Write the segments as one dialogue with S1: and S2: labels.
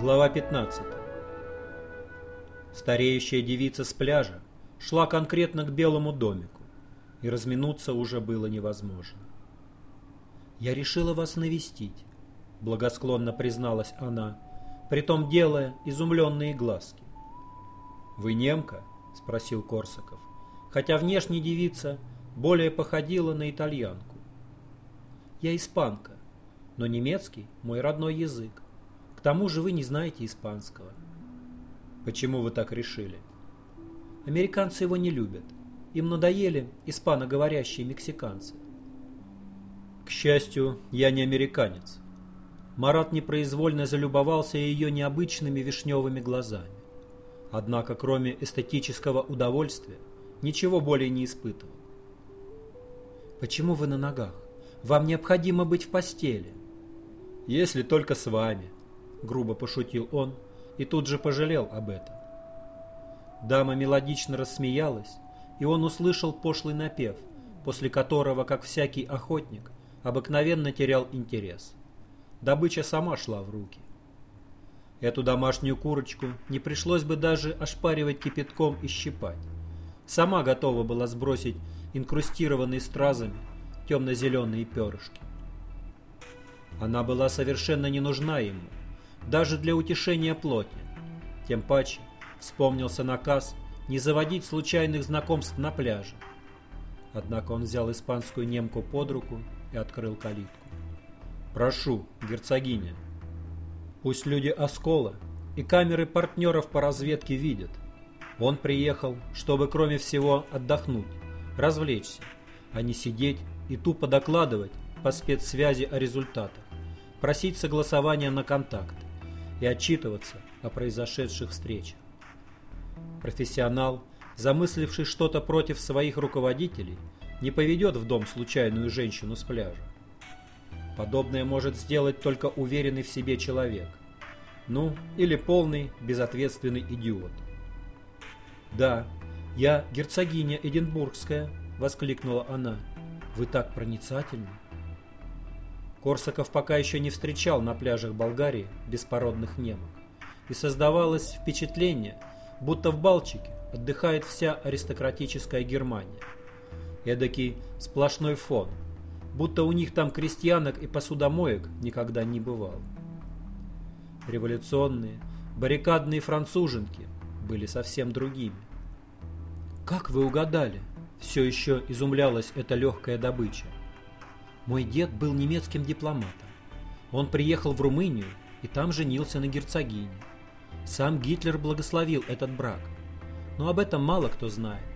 S1: Глава 15 Стареющая девица с пляжа шла конкретно к белому домику, и разминуться уже было невозможно. «Я решила вас навестить», — благосклонно призналась она, притом делая изумленные глазки. «Вы немка?» — спросил Корсаков, хотя внешне девица более походила на итальянку. «Я испанка, но немецкий — мой родной язык. К тому же вы не знаете испанского». «Почему вы так решили?» «Американцы его не любят. Им надоели испаноговорящие мексиканцы». «К счастью, я не американец». Марат непроизвольно залюбовался ее необычными вишневыми глазами. Однако, кроме эстетического удовольствия, ничего более не испытывал. «Почему вы на ногах? Вам необходимо быть в постели». «Если только с вами», — грубо пошутил он и тут же пожалел об этом. Дама мелодично рассмеялась, и он услышал пошлый напев, после которого, как всякий охотник, обыкновенно терял интерес. Добыча сама шла в руки. Эту домашнюю курочку не пришлось бы даже ошпаривать кипятком и щипать. Сама готова была сбросить инкрустированные стразами темно-зеленые перышки. Она была совершенно не нужна ему, даже для утешения плоти. Тем паче вспомнился наказ не заводить случайных знакомств на пляже. Однако он взял испанскую немку под руку и открыл калитку. «Прошу, герцогиня». Пусть люди Оскола и камеры партнеров по разведке видят. Он приехал, чтобы кроме всего отдохнуть, развлечься, а не сидеть и тупо докладывать по спецсвязи о результатах, просить согласования на контакт и отчитываться о произошедших встречах. Профессионал, замысливший что-то против своих руководителей, не поведет в дом случайную женщину с пляжа. Подобное может сделать только уверенный в себе человек. Ну, или полный, безответственный идиот. «Да, я герцогиня Эдинбургская», — воскликнула она. «Вы так проницательны». Корсаков пока еще не встречал на пляжах Болгарии беспородных немок. И создавалось впечатление, будто в Балчике отдыхает вся аристократическая Германия. Эдакий сплошной фон — будто у них там крестьянок и посудомоек никогда не бывало. Революционные, баррикадные француженки были совсем другими. «Как вы угадали?» – все еще изумлялась эта легкая добыча. «Мой дед был немецким дипломатом. Он приехал в Румынию и там женился на герцогине. Сам Гитлер благословил этот брак. Но об этом мало кто знает.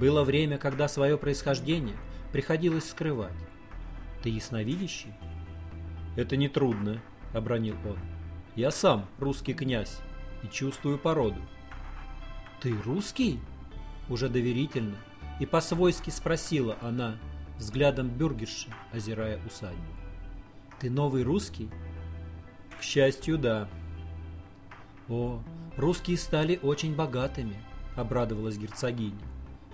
S1: Было время, когда свое происхождение приходилось скрывать. Ты ясновидящий? Это нетрудно, обронил он. Я сам русский князь и чувствую породу. Ты русский? Уже доверительно и по-свойски спросила она, взглядом бюргерши, озирая усадьбу. Ты новый русский? К счастью, да. О, русские стали очень богатыми, обрадовалась герцогиня,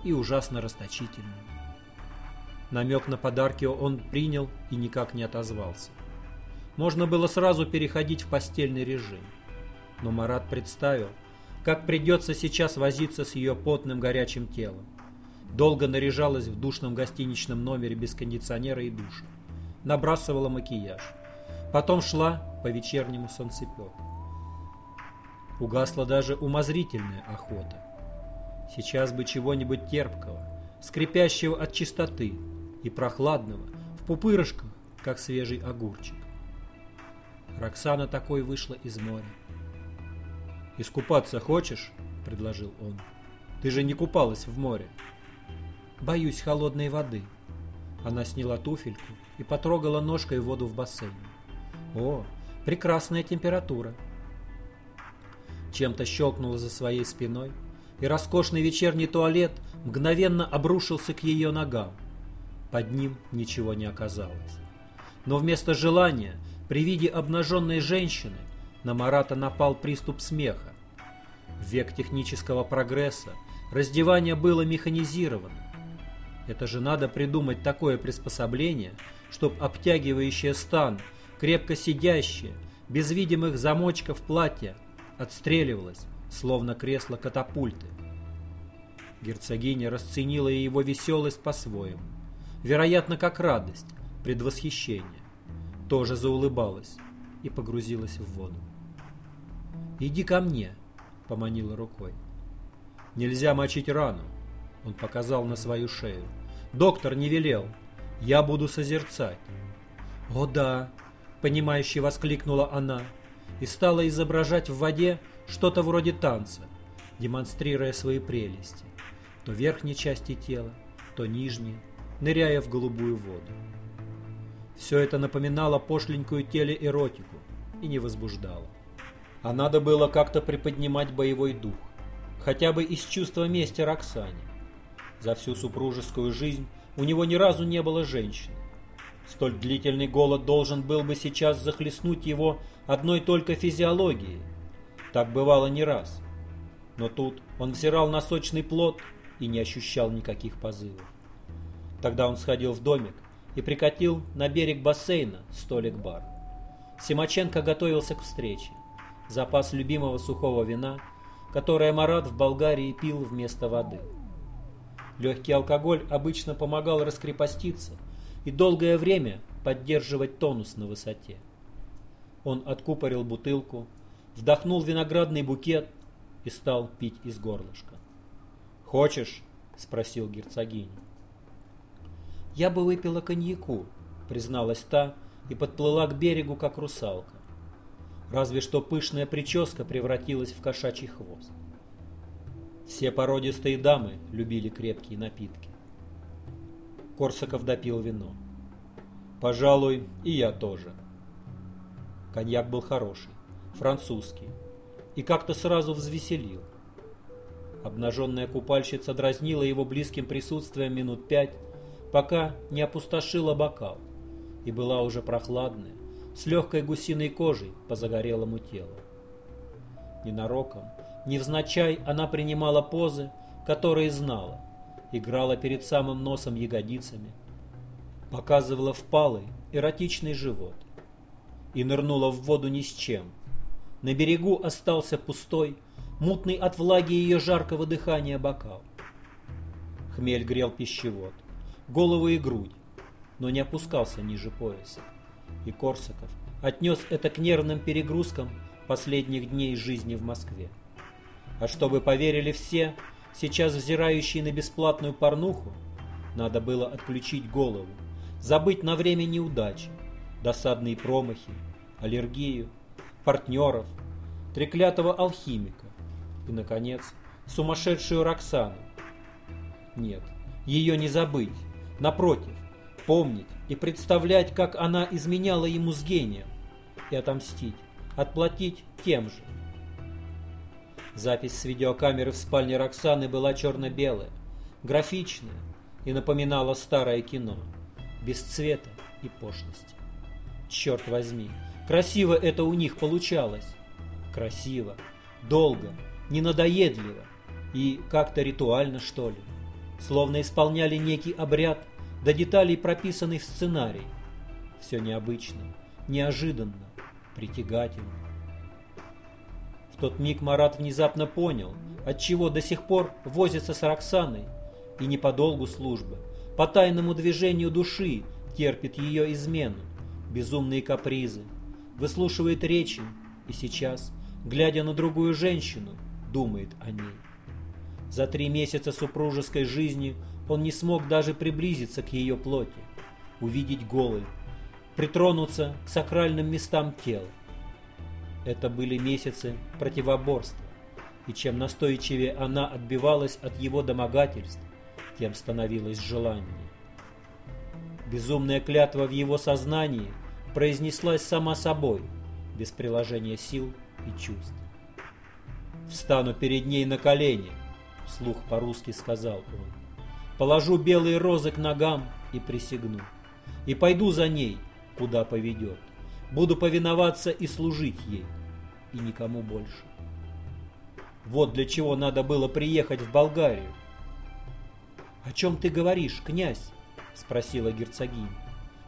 S1: и ужасно расточительными. Намек на подарки он принял и никак не отозвался. Можно было сразу переходить в постельный режим. Но Марат представил, как придется сейчас возиться с ее потным горячим телом. Долго наряжалась в душном гостиничном номере без кондиционера и душа. Набрасывала макияж. Потом шла по вечернему солнцепеку. Угасла даже умозрительная охота. Сейчас бы чего-нибудь терпкого, скрипящего от чистоты, и прохладного, в пупырышках, как свежий огурчик. Роксана такой вышла из моря. «Искупаться хочешь?» – предложил он. «Ты же не купалась в море». «Боюсь холодной воды». Она сняла туфельку и потрогала ножкой воду в бассейне. «О, прекрасная температура!» Чем-то щелкнула за своей спиной, и роскошный вечерний туалет мгновенно обрушился к ее ногам – под ним ничего не оказалось. Но вместо желания, при виде обнаженной женщины, на Марата напал приступ смеха. В век технического прогресса раздевание было механизировано. Это же надо придумать такое приспособление, чтоб обтягивающее стан, крепко сидящее, без видимых замочков платья, отстреливалось, словно кресло катапульты. Герцогиня расценила его веселость по-своему, вероятно, как радость, предвосхищение. Тоже заулыбалась и погрузилась в воду. «Иди ко мне», — поманила рукой. «Нельзя мочить рану», — он показал на свою шею. «Доктор не велел. Я буду созерцать». «О да», — понимающе воскликнула она и стала изображать в воде что-то вроде танца, демонстрируя свои прелести, то верхней части тела, то нижней, ныряя в голубую воду. Все это напоминало пошленькую телеэротику и не возбуждало. А надо было как-то приподнимать боевой дух, хотя бы из чувства мести Роксане. За всю супружескую жизнь у него ни разу не было женщины. Столь длительный голод должен был бы сейчас захлестнуть его одной только физиологией. Так бывало не раз. Но тут он взирал на сочный плод и не ощущал никаких позывов. Тогда он сходил в домик и прикатил на берег бассейна столик-бар. Симаченко готовился к встрече. Запас любимого сухого вина, которое Марат в Болгарии пил вместо воды. Легкий алкоголь обычно помогал раскрепоститься и долгое время поддерживать тонус на высоте. Он откупорил бутылку, вдохнул виноградный букет и стал пить из горлышка. «Хочешь?» — спросил герцогиня. «Я бы выпила коньяку», — призналась та и подплыла к берегу, как русалка. Разве что пышная прическа превратилась в кошачий хвост. Все породистые дамы любили крепкие напитки. Корсаков допил вино. «Пожалуй, и я тоже». Коньяк был хороший, французский, и как-то сразу взвеселил. Обнаженная купальщица дразнила его близким присутствием минут пять, пока не опустошила бокал, и была уже прохладная, с легкой гусиной кожей по загорелому телу. Ненароком, невзначай она принимала позы, которые знала, играла перед самым носом ягодицами, показывала впалый, эротичный живот и нырнула в воду ни с чем. На берегу остался пустой, мутный от влаги ее жаркого дыхания бокал. Хмель грел пищевод, голову и грудь, но не опускался ниже пояса. И Корсаков отнес это к нервным перегрузкам последних дней жизни в Москве. А чтобы поверили все, сейчас взирающие на бесплатную порнуху, надо было отключить голову, забыть на время неудачи, досадные промахи, аллергию, партнеров, треклятого алхимика и, наконец, сумасшедшую Роксану. Нет, ее не забыть, напротив, помнить и представлять, как она изменяла ему с гением, и отомстить, отплатить тем же. Запись с видеокамеры в спальне Роксаны была черно-белая, графичная и напоминала старое кино, без цвета и пошлости. Черт возьми, красиво это у них получалось. Красиво, долго, ненадоедливо и как-то ритуально, что ли. Словно исполняли некий обряд, до деталей прописанный в сценарий. Все необычно, неожиданно, притягательно. В тот миг Марат внезапно понял, отчего до сих пор возится с Роксаной и не по долгу службы, по тайному движению души терпит ее измену, безумные капризы, выслушивает речи и сейчас, глядя на другую женщину, думает о ней. За три месяца супружеской жизни он не смог даже приблизиться к ее плоти, увидеть голой, притронуться к сакральным местам тела. Это были месяцы противоборства, и чем настойчивее она отбивалась от его домогательств, тем становилось желание. Безумная клятва в его сознании произнеслась сама собой, без приложения сил и чувств. «Встану перед ней на колени», — вслух по-русски сказал он. «Положу белые розы к ногам и присягну. И пойду за ней, куда поведет. Буду повиноваться и служить ей и никому больше. Вот для чего надо было приехать в Болгарию. «О чем ты говоришь, князь?» — спросила герцогиня.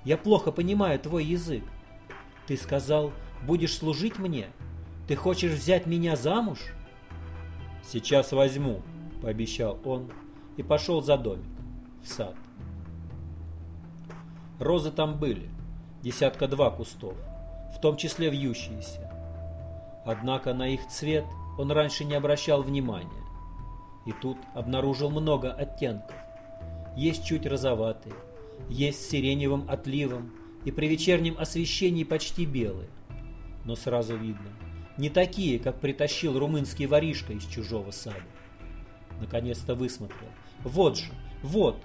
S1: «Я плохо понимаю твой язык. Ты сказал, Будешь служить мне? Ты хочешь взять меня замуж?» «Сейчас возьму», — пообещал он и пошел за домик, в сад. Розы там были, десятка-два кустов, в том числе вьющиеся. Однако на их цвет он раньше не обращал внимания. И тут обнаружил много оттенков. Есть чуть розоватые, есть с сиреневым отливом и при вечернем освещении почти белые. Но сразу видно, не такие, как притащил румынский воришка из чужого сада. Наконец-то высмотрел. Вот же, вот!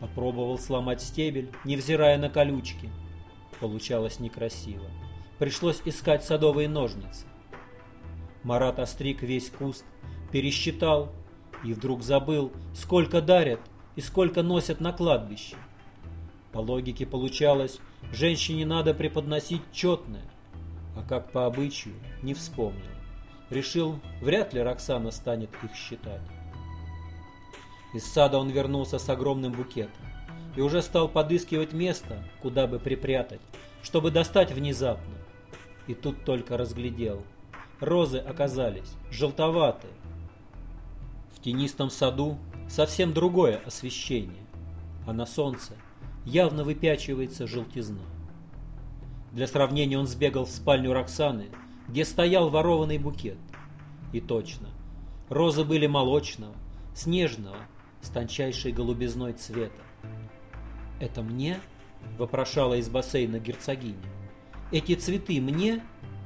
S1: Попробовал сломать стебель, невзирая на колючки. Получалось некрасиво. Пришлось искать садовые ножницы. Марат остриг весь куст, пересчитал и вдруг забыл, сколько дарят и сколько носят на кладбище. По логике получалось, женщине надо преподносить четное, а как по обычаю, не вспомнил. Решил, вряд ли Роксана станет их считать. Из сада он вернулся с огромным букетом и уже стал подыскивать место, куда бы припрятать, чтобы достать внезапно. И тут только разглядел. Розы оказались желтоватые. В тенистом саду совсем другое освещение, а на солнце явно выпячивается желтизна. Для сравнения он сбегал в спальню Роксаны, где стоял ворованный букет. И точно, розы были молочного, снежного, с тончайшей голубизной цвета. «Это мне?» — вопрошала из бассейна герцогиня. «Эти цветы мне,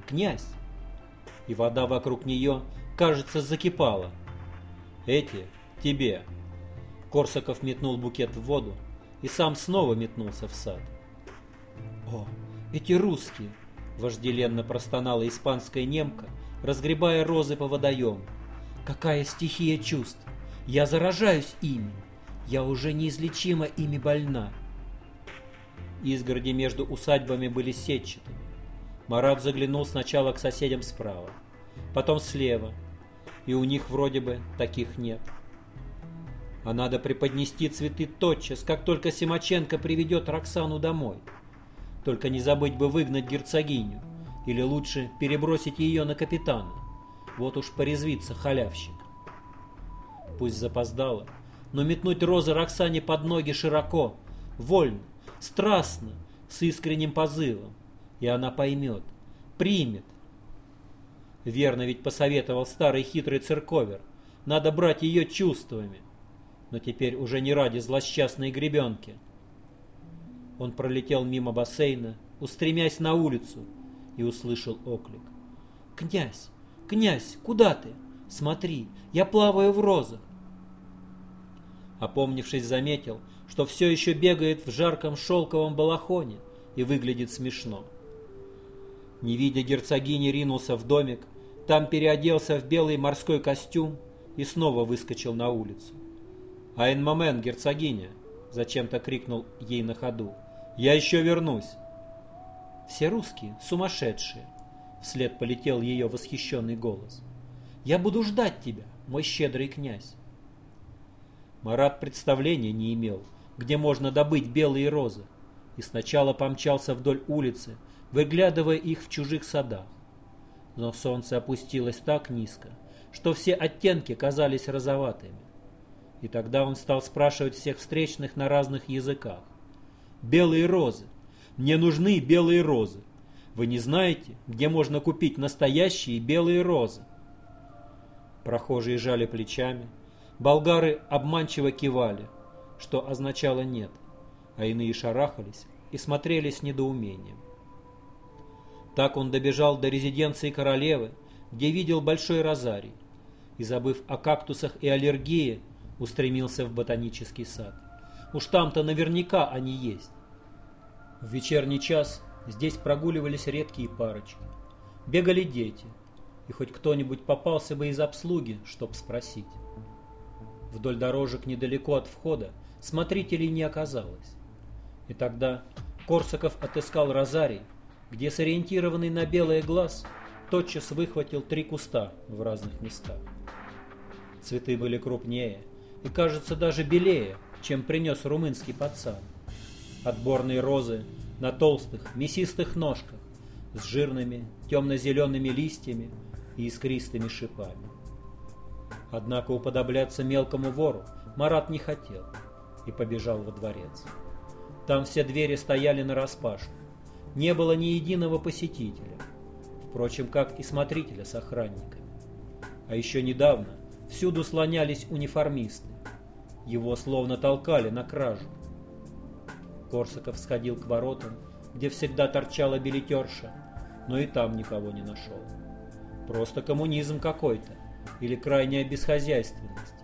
S1: князь?» И вода вокруг нее, кажется, закипала. «Эти тебе!» Корсаков метнул букет в воду и сам снова метнулся в сад. «О, эти русские!» — вожделенно простонала испанская немка, разгребая розы по водоему. «Какая стихия чувств! Я заражаюсь ими! Я уже неизлечимо ими больна!» Изгороди между усадьбами были сетчатыми. Марат заглянул сначала к соседям справа, потом слева, и у них вроде бы таких нет. А надо преподнести цветы тотчас, как только Симаченко приведет Роксану домой. Только не забыть бы выгнать герцогиню, или лучше перебросить ее на капитана. Вот уж порезвится халявщик. Пусть запоздало, но метнуть розы Роксане под ноги широко, вольно, страстно, с искренним позывом, и она поймет, примет. Верно ведь посоветовал старый хитрый церковер, надо брать ее чувствами, но теперь уже не ради злосчастной гребенки. Он пролетел мимо бассейна, устремясь на улицу, и услышал оклик. «Князь! Князь! Куда ты? Смотри, я плаваю в розах!» Опомнившись, заметил, что все еще бегает в жарком шелковом балахоне и выглядит смешно. Не видя герцогини, ринулся в домик, там переоделся в белый морской костюм и снова выскочил на улицу. «Айн момент, герцогиня!» — зачем-то крикнул ей на ходу. «Я еще вернусь!» «Все русские сумасшедшие!» — вслед полетел ее восхищенный голос. «Я буду ждать тебя, мой щедрый князь!» Марат представления не имел, где можно добыть белые розы, и сначала помчался вдоль улицы, выглядывая их в чужих садах. Но солнце опустилось так низко, что все оттенки казались розоватыми. И тогда он стал спрашивать всех встречных на разных языках. «Белые розы! Мне нужны белые розы! Вы не знаете, где можно купить настоящие белые розы?» Прохожие жали плечами, болгары обманчиво кивали, что означало «нет», а иные шарахались и смотрели с недоумением. Так он добежал до резиденции королевы, где видел большой розарий, и, забыв о кактусах и аллергии, устремился в ботанический сад. Уж там-то наверняка они есть. В вечерний час здесь прогуливались редкие парочки. Бегали дети, и хоть кто-нибудь попался бы из обслуги, чтоб спросить. Вдоль дорожек недалеко от входа смотрителей не оказалось. И тогда Корсаков отыскал розарий, где сориентированный на белый глаз тотчас выхватил три куста в разных местах. Цветы были крупнее и, кажется, даже белее, чем принес румынский пацан. Отборные розы на толстых, мясистых ножках, с жирными темно-зелеными листьями и искристыми шипами. Однако уподобляться мелкому вору Марат не хотел и побежал во дворец. Там все двери стояли нараспашку. Не было ни единого посетителя. Впрочем, как и смотрителя с охранниками. А еще недавно всюду слонялись униформисты. Его словно толкали на кражу. Корсаков сходил к воротам, где всегда торчала билетерша, но и там никого не нашел. Просто коммунизм какой-то или крайняя бесхозяйственность.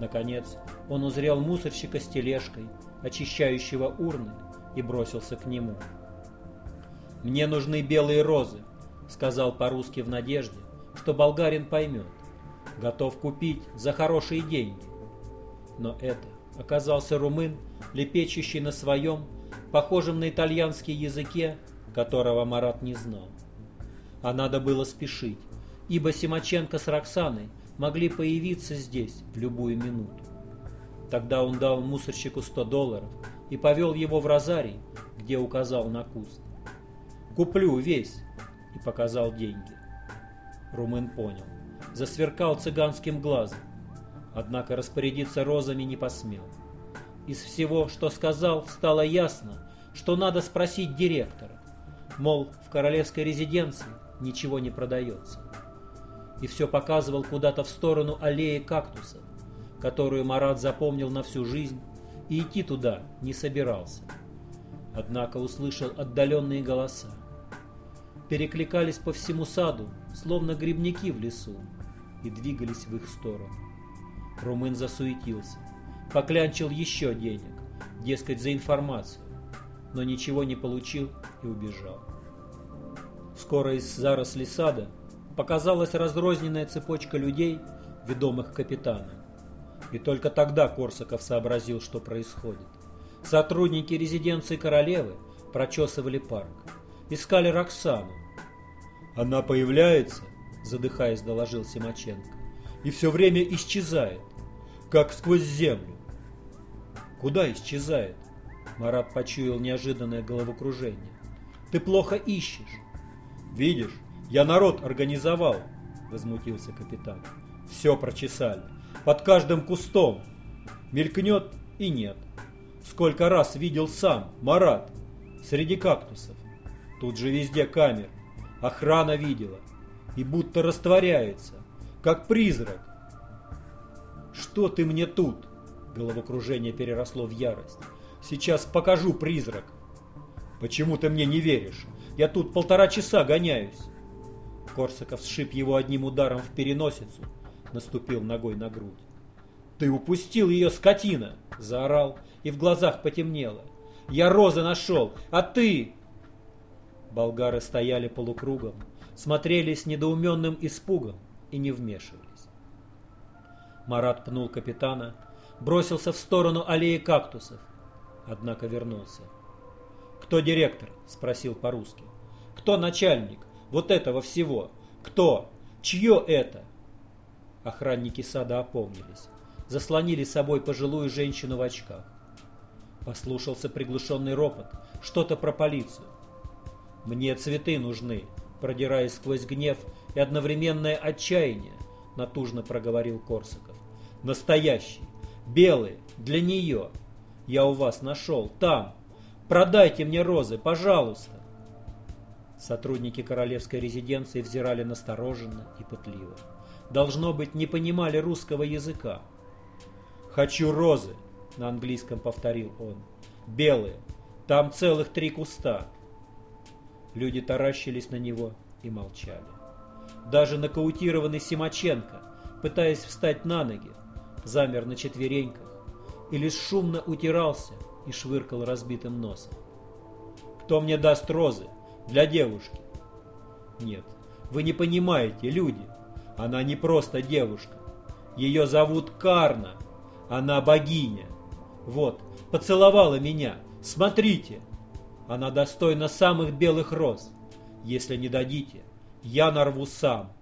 S1: Наконец, он узрел мусорщика с тележкой, очищающего урны, и бросился к нему. «Мне нужны белые розы», — сказал по-русски в надежде, что болгарин поймет. Готов купить за хорошие деньги. Но это оказался румын, лепечущий на своем, похожем на итальянский языке, которого Марат не знал. А надо было спешить, ибо Симаченко с Роксаной могли появиться здесь в любую минуту. Тогда он дал мусорщику 100 долларов и повел его в розарий, где указал на куст. «Куплю весь!» и показал деньги. Румын понял. Засверкал цыганским глазом. Однако распорядиться розами не посмел. Из всего, что сказал, стало ясно, что надо спросить директора. Мол, в королевской резиденции ничего не продается и все показывал куда-то в сторону аллеи кактусов, которую Марат запомнил на всю жизнь и идти туда не собирался. Однако услышал отдаленные голоса. Перекликались по всему саду, словно грибники в лесу, и двигались в их сторону. Румын засуетился, поклянчил еще денег, дескать, за информацию, но ничего не получил и убежал. Скоро из зарослей сада показалась разрозненная цепочка людей, ведомых капитаном. И только тогда Корсаков сообразил, что происходит. Сотрудники резиденции королевы прочесывали парк. Искали Роксану. «Она появляется», — задыхаясь, доложил Симаченко, «и все время исчезает, как сквозь землю». «Куда исчезает?» Марат почуял неожиданное головокружение. «Ты плохо ищешь. Видишь, я народ организовал, возмутился капитан. Все прочесали. Под каждым кустом. Мелькнет и нет. Сколько раз видел сам, Марат, среди кактусов. Тут же везде камер. Охрана видела. И будто растворяется, как призрак. Что ты мне тут? Головокружение переросло в ярость. Сейчас покажу призрак. Почему ты мне не веришь? Я тут полтора часа гоняюсь. Корсаков сшиб его одним ударом в переносицу, наступил ногой на грудь. «Ты упустил ее, скотина!» – заорал, и в глазах потемнело. «Я розы нашел, а ты...» Болгары стояли полукругом, смотрели с недоуменным испугом и не вмешивались. Марат пнул капитана, бросился в сторону аллеи кактусов, однако вернулся. «Кто директор?» – спросил по-русски. «Кто начальник? Вот этого всего. Кто? Чье это? Охранники сада опомнились. Заслонили собой пожилую женщину в очках. Послушался приглушенный ропот. Что-то про полицию. «Мне цветы нужны», продираясь сквозь гнев и одновременное отчаяние, натужно проговорил Корсаков. «Настоящий, белый, для нее. Я у вас нашел, там. Продайте мне розы, пожалуйста». Сотрудники королевской резиденции взирали настороженно и пытливо. Должно быть, не понимали русского языка. «Хочу розы», — на английском повторил он. «Белые. Там целых три куста». Люди таращились на него и молчали. Даже нокаутированный Симаченко, пытаясь встать на ноги, замер на четвереньках и лишь шумно утирался и швыркал разбитым носом. «Кто мне даст розы?» Для девушки. Нет, вы не понимаете, люди. Она не просто девушка. Ее зовут Карна. Она богиня. Вот, поцеловала меня. Смотрите. Она достойна самых белых роз. Если не дадите, я нарву сам.